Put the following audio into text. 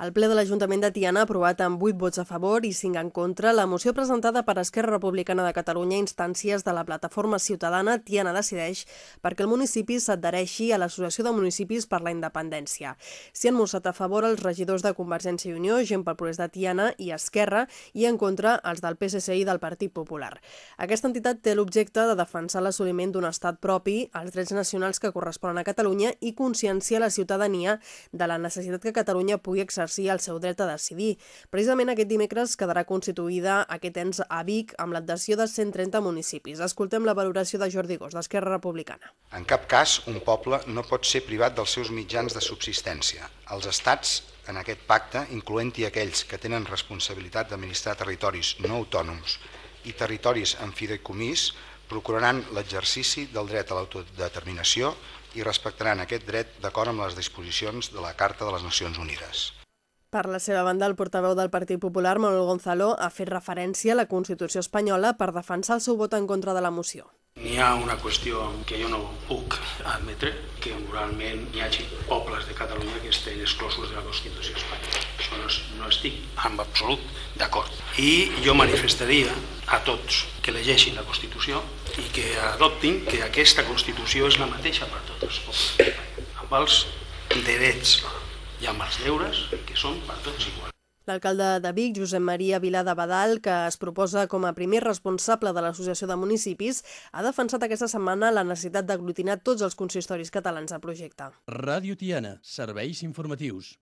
El ple de l'Ajuntament de Tiana ha aprovat amb 8 vots a favor i 5 en contra la moció presentada per Esquerra Republicana de Catalunya a instàncies de la plataforma ciutadana Tiana Decideix perquè el municipi s'adhereixi a l'Associació de Municipis per la Independència. S'hi han mostrat a favor els regidors de Convergència i Unió, Gent pel Progrés de Tiana i Esquerra i en contra els del PSC i del Partit Popular. Aquesta entitat té l'objecte de defensar l'assoliment d'un estat propi, els drets nacionals que corresponen a Catalunya i conscienciar la ciutadania de la necessitat que Catalunya pugui exercir exercir el seu dret a decidir. Precisament aquest dimecres quedarà constituïda aquest ens a Vic amb l'adhesió de 130 municipis. Escoltem la valoració de Jordi Gós, d'Esquerra Republicana. En cap cas un poble no pot ser privat dels seus mitjans de subsistència. Els estats en aquest pacte, incloent-hi aquells que tenen responsabilitat d'administrar territoris no autònoms i territoris en fideicomís, procuraran l'exercici del dret a l'autodeterminació i respectaran aquest dret d'acord amb les disposicions de la Carta de les Nacions Unides. Per la seva banda, el portaveu del Partit Popular, Manuel Gonzalo, ha fet referència a la Constitució espanyola per defensar el seu vot en contra de la moció. N'hi ha una qüestió que jo no puc admetre, que moralment hi hagi pobles de Catalunya que estén exclosos de la Constitució espanyola. Això no, no estic en absolut d'acord. I jo manifestaria a tots que llegeixin la Constitució i que adoptin que aquesta Constitució és la mateixa per tots els pobles, amb els drets i amb els deures que són per tots iguals. L'alcalde de Vic, Josep Maria Vilà de Badal, que es proposa com a primer responsable de l'Associació de Municipis, ha defensat aquesta setmana la necessitat d'aglutinar tots els consistoris catalans a projecte. Ràdio Tiana, serveis informatius.